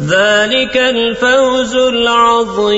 ذلك الفوز العظيم.